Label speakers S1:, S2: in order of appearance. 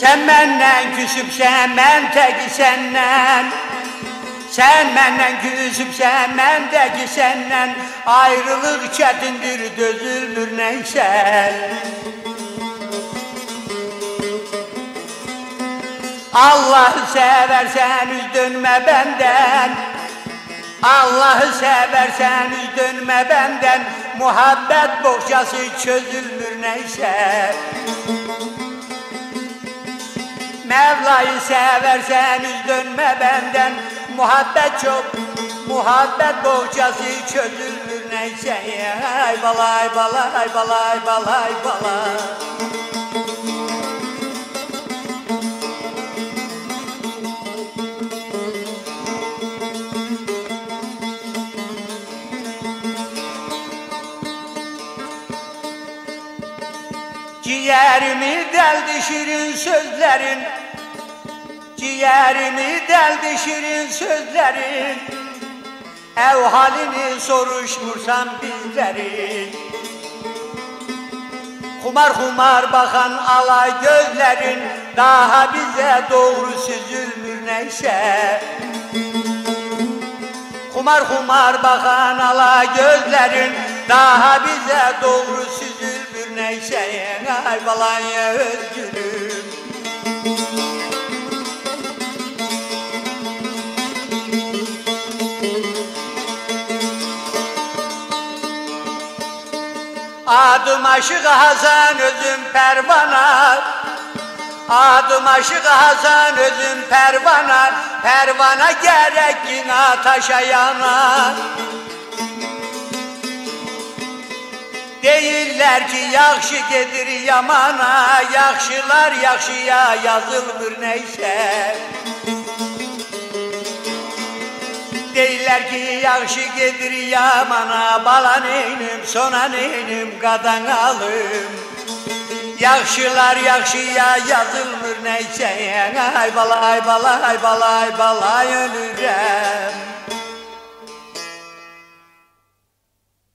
S1: Sen benden küsüpsen ben teki senden. Sen benden küsüpsen ben teki senden. Ayrılık çetindir dözülmür neyse. Allah'ı seversen üz dönme benden. Allah'ı seversen üz dönme benden. Muhabbet bohçası çözülmür neyse Mevla'yı seversen üz dönme benden. Muhabbet çok Muhabbet bohçası çözülür neyse. Ay balay balay balay balay balay Ciğerimi deldi şirin sözlerin? Ciğerimi deldi şirin sözlerin? Ev halini soruştursam bizlerin. Kumar kumar bakan alay gözlerin Daha bize doğru süzülmür neyse. Kumar kumar bakan alay gözlerin Daha bize doğru süzülmür neyse Ay balaya özgürüm. Adım aşık Hasan özüm pervana Adım aşık Hasan özüm pervana Pervana gerek yine taşa yanar Değiller ki yakşı gedir yamana Yakşılar yakşıya yazılmır neyse. Değiller ki yakşı gedir yamana Bala neynim sona neynim kadan alım. Yakşılar yakşıya yazılmır neyse Ay balay balay balay balay ölürem